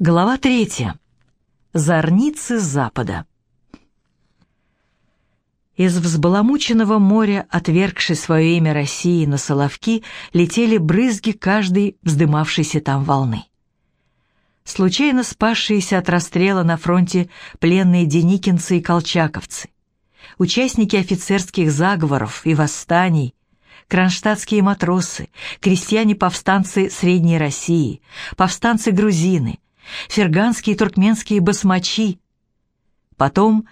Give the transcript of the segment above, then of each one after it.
Глава третья. Зорницы Запада. Из взбаламученного моря, отвергшей свое имя России на Соловки, летели брызги каждой вздымавшейся там волны. Случайно спасшиеся от расстрела на фронте пленные деникинцы и колчаковцы, участники офицерских заговоров и восстаний, кронштадтские матросы, крестьяне-повстанцы Средней России, повстанцы-грузины — ферганские и туркменские басмачи. Потом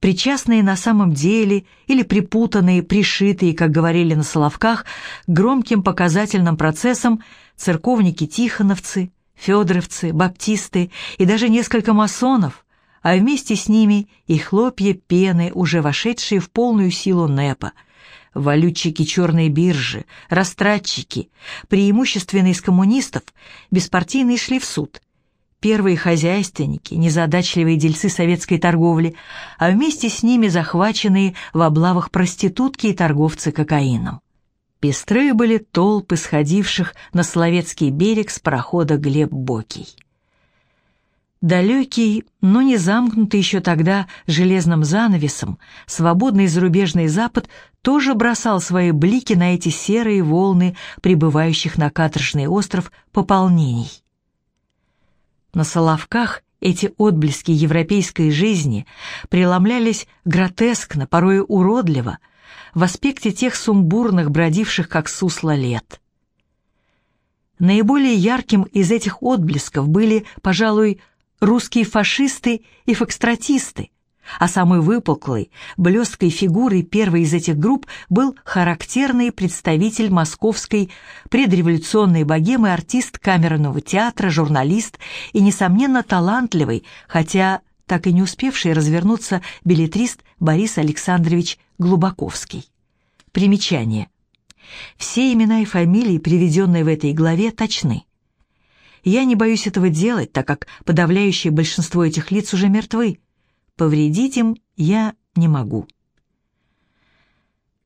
причастные на самом деле или припутанные, пришитые, как говорили на Соловках, громким показательным процессом церковники-тихоновцы, федоровцы, баптисты и даже несколько масонов, а вместе с ними и хлопья пены, уже вошедшие в полную силу НЭПа, валютчики черной биржи, растратчики, преимущественно из коммунистов, беспартийные шли в суд – первые хозяйственники, незадачливые дельцы советской торговли, а вместе с ними захваченные в облавах проститутки и торговцы кокаином. Пестрые были толпы сходивших на Соловецкий берег с парохода Глеб Бокий. Далекий, но не замкнутый еще тогда железным занавесом, свободный зарубежный Запад тоже бросал свои блики на эти серые волны прибывающих на каторжный остров пополнений. На Соловках эти отблески европейской жизни преломлялись гротескно, порой уродливо, в аспекте тех сумбурных, бродивших как сусло лет. Наиболее ярким из этих отблесков были, пожалуй, русские фашисты и фокстратисты, а самой выпуклой, блесткой фигурой первой из этих групп был характерный представитель московской предреволюционной богемы артист камерного театра, журналист и, несомненно, талантливый, хотя так и не успевший развернуться билетрист Борис Александрович Глубаковский. Примечание. Все имена и фамилии, приведенные в этой главе, точны. Я не боюсь этого делать, так как подавляющее большинство этих лиц уже мертвы, Повредить им я не могу.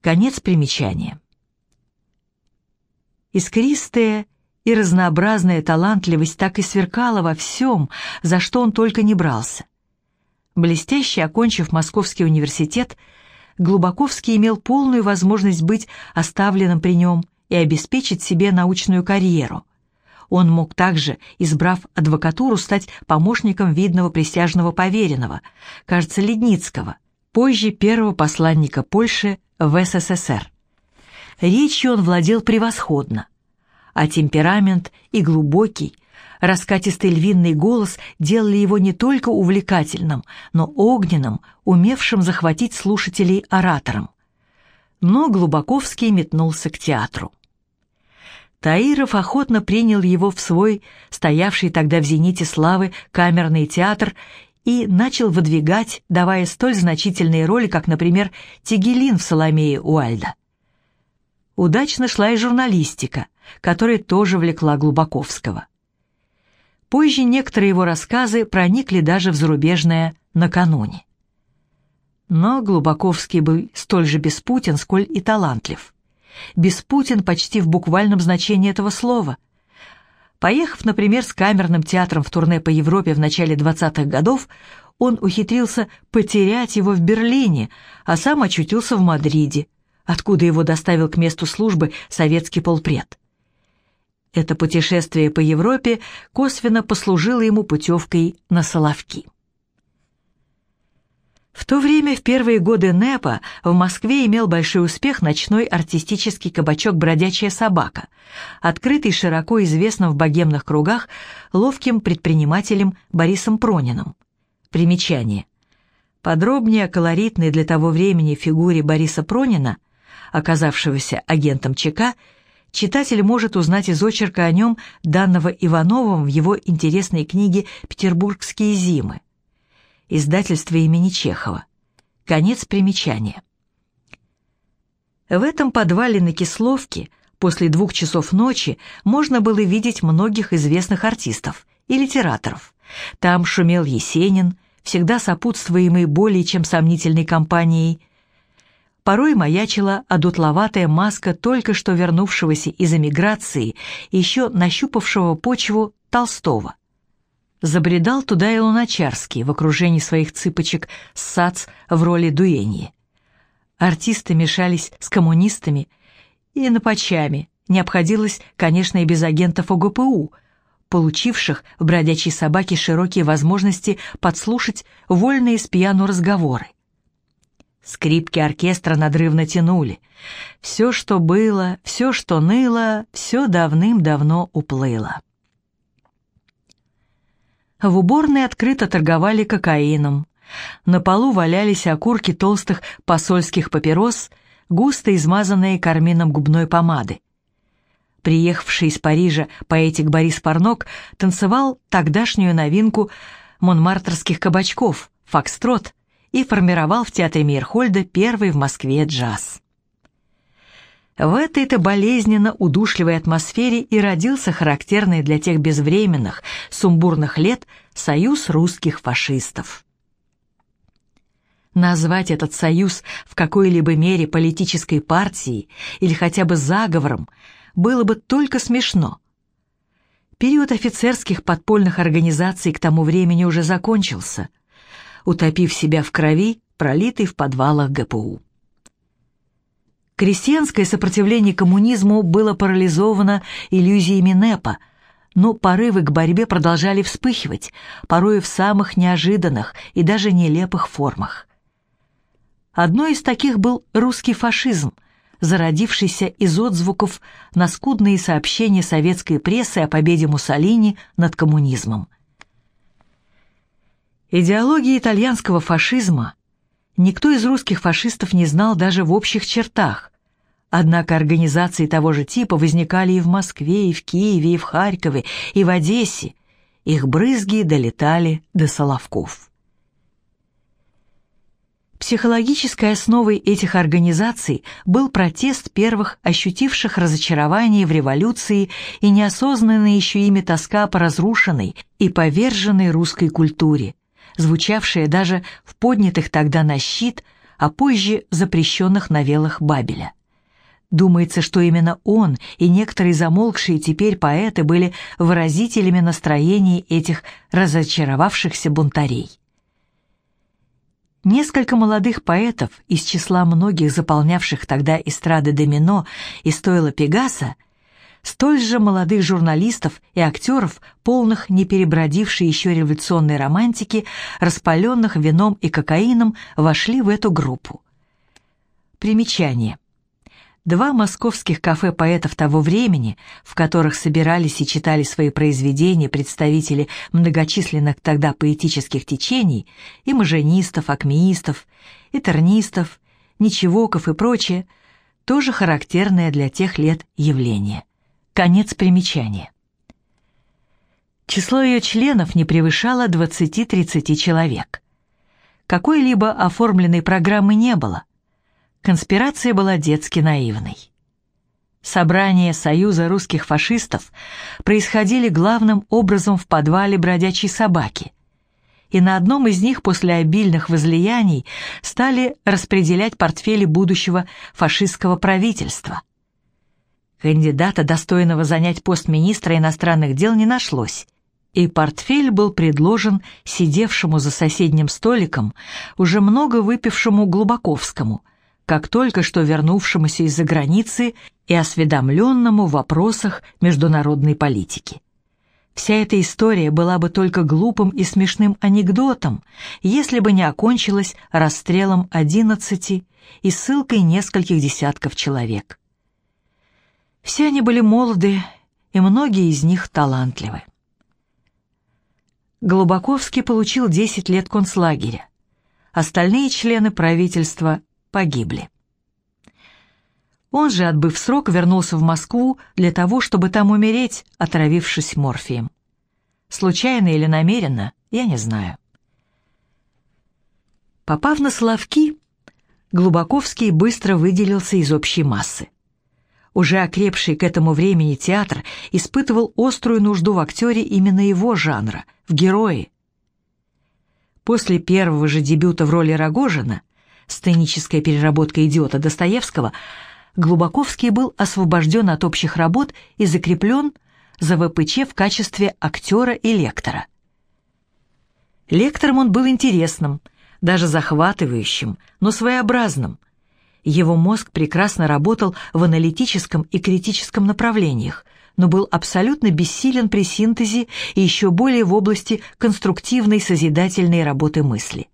Конец примечания. Искристая и разнообразная талантливость так и сверкала во всем, за что он только не брался. Блестяще окончив Московский университет, Глубоковский имел полную возможность быть оставленным при нем и обеспечить себе научную карьеру – он мог также, избрав адвокатуру, стать помощником видного присяжного поверенного, кажется, Ледницкого, позже первого посланника Польши в СССР. Речью он владел превосходно, а темперамент и глубокий, раскатистый львиный голос делали его не только увлекательным, но огненным, умевшим захватить слушателей оратором. Но Глубоковский метнулся к театру. Таиров охотно принял его в свой, стоявший тогда в зените славы, камерный театр и начал выдвигать, давая столь значительные роли, как, например, Тигелин в «Соломее Уальда». Удачно шла и журналистика, которая тоже влекла Глубаковского. Позже некоторые его рассказы проникли даже в зарубежное «накануне». Но Глубаковский был столь же беспутен, сколь и талантлив. Беспутин почти в буквальном значении этого слова. Поехав, например, с камерным театром в турне по Европе в начале 20-х годов, он ухитрился потерять его в Берлине, а сам очутился в Мадриде, откуда его доставил к месту службы советский полпред. Это путешествие по Европе косвенно послужило ему путевкой на Соловки. В то время, в первые годы НЭПа, в Москве имел большой успех ночной артистический кабачок «Бродячая собака», открытый широко известным в богемных кругах ловким предпринимателем Борисом Прониным. Примечание. Подробнее о колоритной для того времени фигуре Бориса Пронина, оказавшегося агентом ЧК, читатель может узнать из очерка о нем, данного Ивановым в его интересной книге «Петербургские зимы» издательство имени Чехова. Конец примечания. В этом подвале на Кисловке после двух часов ночи можно было видеть многих известных артистов и литераторов. Там шумел Есенин, всегда сопутствуемый более чем сомнительной компанией. Порой маячила одутловатая маска только что вернувшегося из эмиграции, еще нащупавшего почву Толстого. Забредал туда и Луначарский в окружении своих цыпочек Сац в роли дуэньи. Артисты мешались с коммунистами и напочами, не обходилось, конечно, и без агентов ОГПУ, получивших в «Бродячей собаке» широкие возможности подслушать вольные с пьяну разговоры. Скрипки оркестра надрывно тянули. Все, что было, все, что ныло, все давным-давно уплыло. В уборной открыто торговали кокаином. На полу валялись окурки толстых посольских папирос, густо измазанные кармином губной помады. Приехавший из Парижа поэтик Борис Парнок танцевал тогдашнюю новинку монмартрских кабачков «Фокстрот», и формировал в театре Мейерхольда первый в Москве джаз. В этой-то болезненно удушливой атмосфере и родился характерный для тех безвременных, сумбурных лет союз русских фашистов. Назвать этот союз в какой-либо мере политической партией или хотя бы заговором было бы только смешно. Период офицерских подпольных организаций к тому времени уже закончился – утопив себя в крови, пролитой в подвалах ГПУ. Крестьянское сопротивление коммунизму было парализовано иллюзиями НЭПа, но порывы к борьбе продолжали вспыхивать, порой в самых неожиданных и даже нелепых формах. Одной из таких был русский фашизм, зародившийся из отзвуков на скудные сообщения советской прессы о победе Муссолини над коммунизмом. Идеологии итальянского фашизма никто из русских фашистов не знал даже в общих чертах. Однако организации того же типа возникали и в Москве, и в Киеве, и в Харькове, и в Одессе. Их брызги долетали до Соловков. Психологической основой этих организаций был протест первых, ощутивших разочарование в революции и неосознанная еще ими тоска по разрушенной и поверженной русской культуре, звучавшее даже в поднятых тогда на щит, а позже запрещенных новеллах Бабеля. Думается, что именно он и некоторые замолкшие теперь поэты были выразителями настроений этих разочаровавшихся бунтарей. Несколько молодых поэтов из числа многих заполнявших тогда эстрады Домино и стойла Пегаса – столь же молодых журналистов и актеров, полных не перебродившей еще революционной романтики, распаленных вином и кокаином, вошли в эту группу. Примечание. Два московских кафе поэтов того времени, в которых собирались и читали свои произведения представители многочисленных тогда поэтических течений, и маженистов, акмеистов, и тернистов, ничевоков и прочее, тоже характерное для тех лет явление. Конец примечания. Число ее членов не превышало 20-30 человек. Какой-либо оформленной программы не было. Конспирация была детски наивной. Собрания Союза русских фашистов происходили главным образом в подвале бродячей собаки, и на одном из них после обильных возлияний стали распределять портфели будущего фашистского правительства – Кандидата, достойного занять пост министра иностранных дел, не нашлось, и портфель был предложен сидевшему за соседним столиком, уже много выпившему Глубаковскому, как только что вернувшемуся из-за границы и осведомленному в вопросах международной политики. Вся эта история была бы только глупым и смешным анекдотом, если бы не окончилась расстрелом одиннадцати и ссылкой нескольких десятков человек. Все они были молоды, и многие из них талантливы. Глубоковский получил 10 лет концлагеря. Остальные члены правительства погибли. Он же, отбыв срок, вернулся в Москву для того, чтобы там умереть, отравившись морфием. Случайно или намеренно, я не знаю. Попав на Соловки, Глубоковский быстро выделился из общей массы. Уже окрепший к этому времени театр испытывал острую нужду в актере именно его жанра, в герое. После первого же дебюта в роли Рогожина, сценическая переработка идиота Достоевского, Глубоковский был освобожден от общих работ и закреплен за ВПЧ в качестве актера и лектора. Лектором он был интересным, даже захватывающим, но своеобразным. Его мозг прекрасно работал в аналитическом и критическом направлениях, но был абсолютно бессилен при синтезе и еще более в области конструктивной созидательной работы мысли.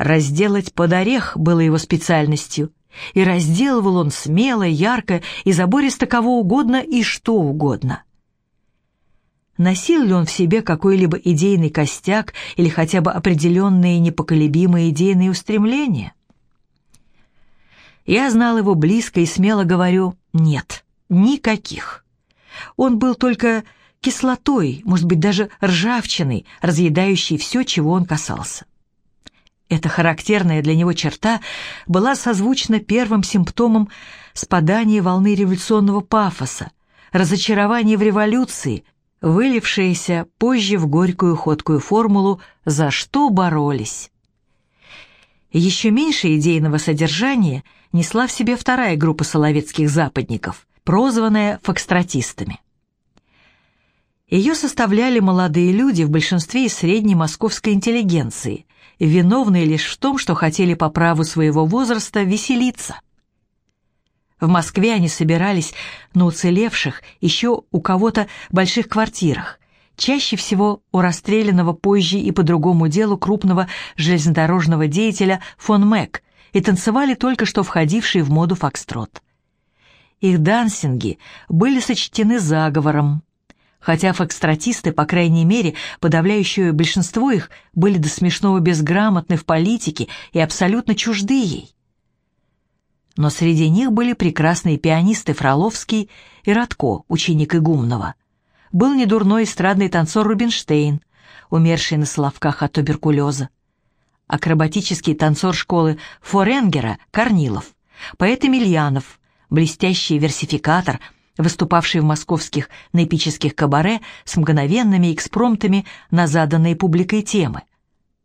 Разделать под орех было его специальностью, и разделывал он смело, ярко и забористо кого угодно и что угодно. Носил ли он в себе какой-либо идейный костяк или хотя бы определенные непоколебимые идейные устремления? Я знал его близко и смело говорю «нет, никаких». Он был только кислотой, может быть, даже ржавчиной, разъедающей все, чего он касался. Эта характерная для него черта была созвучна первым симптомом спадания волны революционного пафоса, разочарования в революции, вылившееся позже в горькую ходкую формулу «за что боролись». Еще меньше идейного содержания несла в себе вторая группа соловецких западников, прозванная фокстратистами. Ее составляли молодые люди в большинстве из средней московской интеллигенции, виновные лишь в том, что хотели по праву своего возраста веселиться. В Москве они собирались на уцелевших еще у кого-то больших квартирах, чаще всего у расстрелянного позже и по другому делу крупного железнодорожного деятеля фон Мэк, и танцевали только что входившие в моду фокстрот. Их дансинги были сочтены заговором, хотя фокстратисты, по крайней мере, подавляющее большинство их, были до смешного безграмотны в политике и абсолютно чужды ей. Но среди них были прекрасные пианисты Фроловский и Радко, ученик Игумнова. Был недурной эстрадный танцор Рубинштейн, умерший на Соловках от туберкулеза. Акробатический танцор школы Форенгера Корнилов, поэт Емельянов, блестящий версификатор – выступавший в московских на эпических кабаре с мгновенными экспромтами на заданные публикой темы.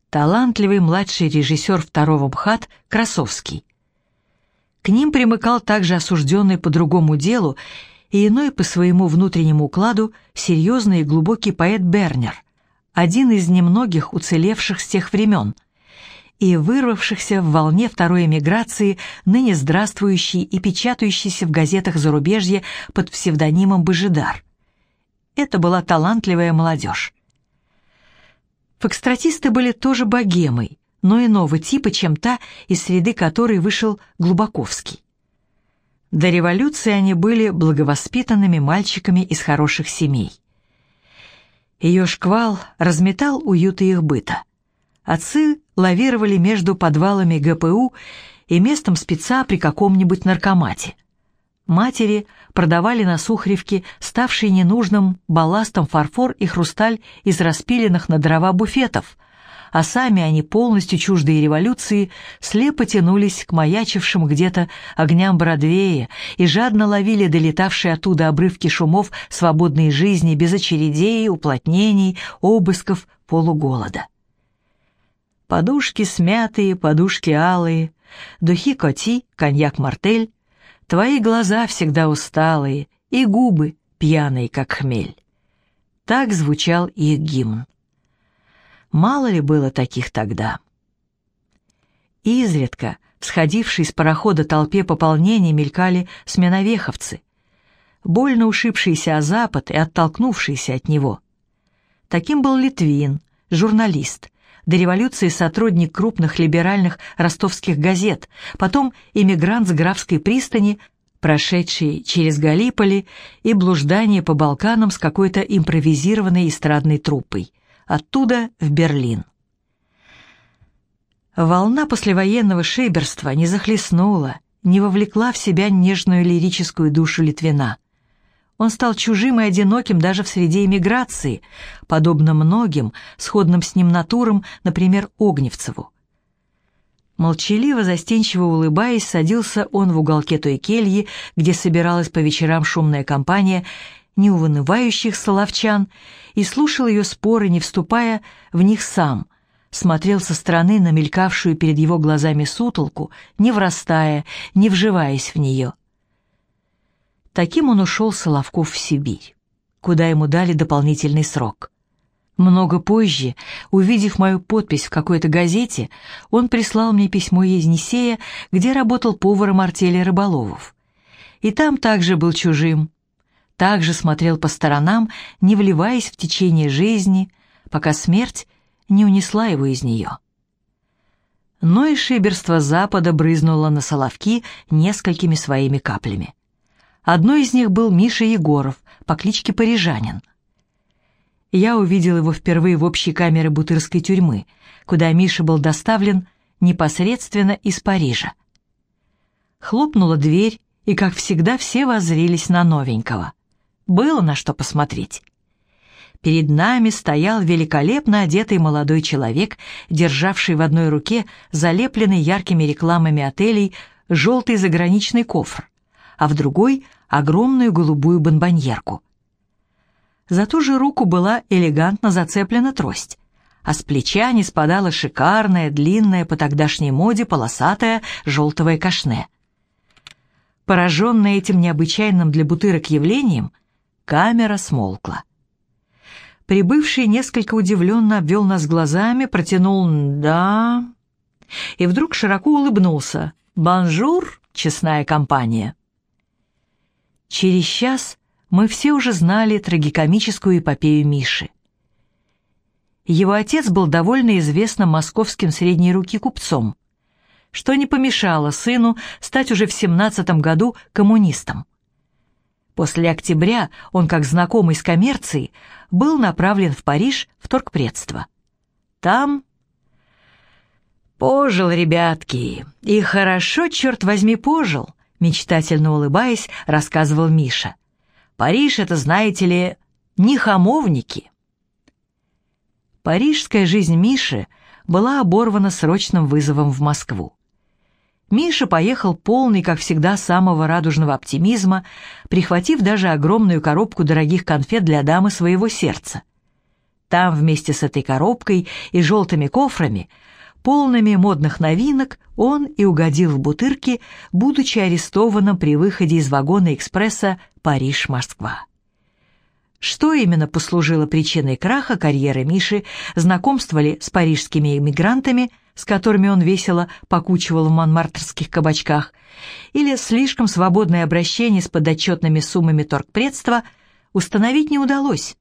Талантливый младший режиссер второго МХАТ Красовский. К ним примыкал также осужденный по другому делу и иной по своему внутреннему укладу серьезный и глубокий поэт Бернер, один из немногих уцелевших с тех времен, и вырвавшихся в волне второй эмиграции, ныне здравствующей и печатающейся в газетах зарубежья под псевдонимом Божидар. Это была талантливая молодежь. Фокстратисты были тоже богемой, но иного типа, чем та, из среды которой вышел Глубаковский. До революции они были благовоспитанными мальчиками из хороших семей. Ее шквал разметал уюты их быта. Отцы лавировали между подвалами ГПУ и местом спеца при каком-нибудь наркомате. Матери продавали на Сухаревке ставший ненужным балластом фарфор и хрусталь из распиленных на дрова буфетов, а сами они, полностью чуждые революции, слепо тянулись к маячившим где-то огням Бродвея и жадно ловили долетавшие оттуда обрывки шумов свободной жизни без очередей, уплотнений, обысков, полуголода. Подушки смятые, подушки алые, духи коти, коньяк мартель, твои глаза всегда усталые и губы пьяные, как хмель. Так звучал их гимн. Мало ли было таких тогда. Изредка, всходившие с парохода толпе пополнения, мелькали сменовеховцы, больно ушибшиеся о запад и оттолкнувшиеся от него. Таким был Литвин, журналист, до революции сотрудник крупных либеральных ростовских газет, потом иммигрант с Графской пристани, прошедший через Галиполи и блуждание по Балканам с какой-то импровизированной эстрадной труппой. Оттуда в Берлин. Волна послевоенного шейберства не захлестнула, не вовлекла в себя нежную лирическую душу Литвина. Он стал чужим и одиноким даже в среде эмиграции, подобно многим, сходным с ним натурам, например, Огневцеву. Молчаливо, застенчиво улыбаясь, садился он в уголке той кельи, где собиралась по вечерам шумная компания неувынывающих соловчан, и слушал ее споры, не вступая в них сам, смотрел со стороны на мелькавшую перед его глазами сутолку, не врастая, не вживаясь в нее — Таким он ушел Соловков в Сибирь, куда ему дали дополнительный срок. Много позже, увидев мою подпись в какой-то газете, он прислал мне письмо Езнисея, где работал поваром артели рыболовов. И там также был чужим, также смотрел по сторонам, не вливаясь в течение жизни, пока смерть не унесла его из нее. Но и шиберство Запада брызнуло на Соловки несколькими своими каплями. Одной из них был Миша Егоров по кличке Парижанин — я увидел его впервые в общей камере Бутырской тюрьмы, куда Миша был доставлен непосредственно из Парижа. Хлопнула дверь, и, как всегда, все воззрились на новенького. Было на что посмотреть. Перед нами стоял великолепно одетый молодой человек, державший в одной руке залепленный яркими рекламами отелей желтый заграничный кофр, а в другой — огромную голубую бомбоньерку. За ту же руку была элегантно зацеплена трость, а с плеча не спадала шикарная, длинная по тогдашней моде полосатая желтовая кашне. Пораженная этим необычайным для бутырок явлением, камера смолкла. Прибывший несколько удивленно обвел нас глазами, протянул «да» и вдруг широко улыбнулся «Бонжур, честная компания». Через час мы все уже знали трагикомическую эпопею Миши. Его отец был довольно известным московским средней руки купцом, что не помешало сыну стать уже в 17 году коммунистом. После октября он, как знакомый с коммерцией, был направлен в Париж в торгпредство. Там... «Пожил, ребятки, и хорошо, черт возьми, пожил», мечтательно улыбаясь, рассказывал Миша. Париж — это, знаете ли, не хамовники. Парижская жизнь Миши была оборвана срочным вызовом в Москву. Миша поехал полный, как всегда, самого радужного оптимизма, прихватив даже огромную коробку дорогих конфет для дамы своего сердца. Там вместе с этой коробкой и желтыми кофрами, полными модных новинок, он и угодил в бутырки, будучи арестованным при выходе из вагона экспресса Париж-Москва. Что именно послужило причиной краха карьеры Миши, знакомство ли с парижскими эмигрантами, с которыми он весело покучивал в монмартрских кабачках, или слишком свободное обращение с подотчетными суммами торгпредства, установить не удалось.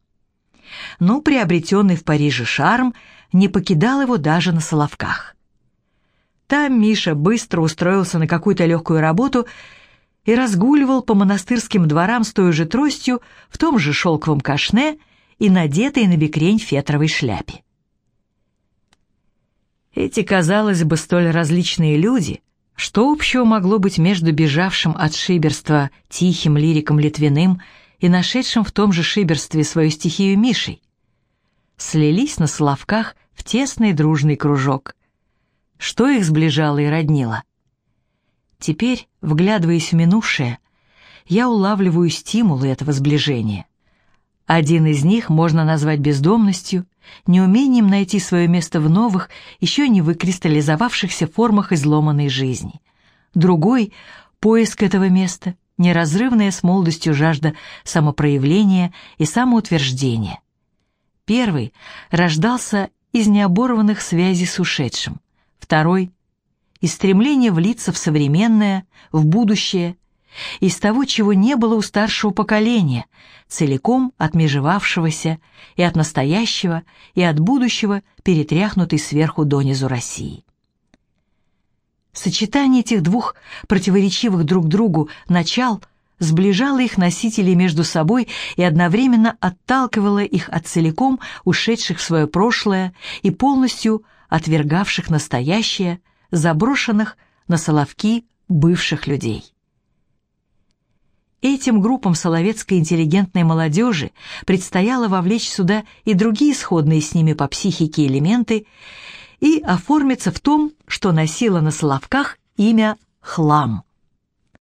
Но приобретенный в Париже шарм не покидал его даже на Соловках. Там Миша быстро устроился на какую-то легкую работу и разгуливал по монастырским дворам с той же тростью, в том же шелковом кашне и надетой на бекрень фетровой шляпе. Эти, казалось бы, столь различные люди, что общего могло быть между бежавшим от шиберства тихим лириком Литвиным и нашедшим в том же шиберстве свою стихию Мишей, слились на Соловках в тесный дружный кружок. Что их сближало и роднило? Теперь, вглядываясь в минувшее, я улавливаю стимулы этого сближения. Один из них можно назвать бездомностью, неумением найти свое место в новых, еще не выкристаллизовавшихся формах изломанной жизни. Другой — поиск этого места, неразрывная с молодостью жажда самопроявления и самоутверждения. Первый рождался из необорванных связей с ушедшим, второй из стремления влиться в современное, в будущее, из того, чего не было у старшего поколения, целиком отмежевавшегося и от настоящего, и от будущего, перетряхнутой сверху донизу России. Сочетание этих двух противоречивых друг другу начал сближало их носителей между собой и одновременно отталкивало их от целиком ушедших в свое прошлое и полностью отвергавших настоящее – заброшенных на соловки бывших людей. Этим группам соловецкой интеллигентной молодежи предстояло вовлечь сюда и другие сходные с ними по психике элементы и оформиться в том, что носило на соловках имя «хлам».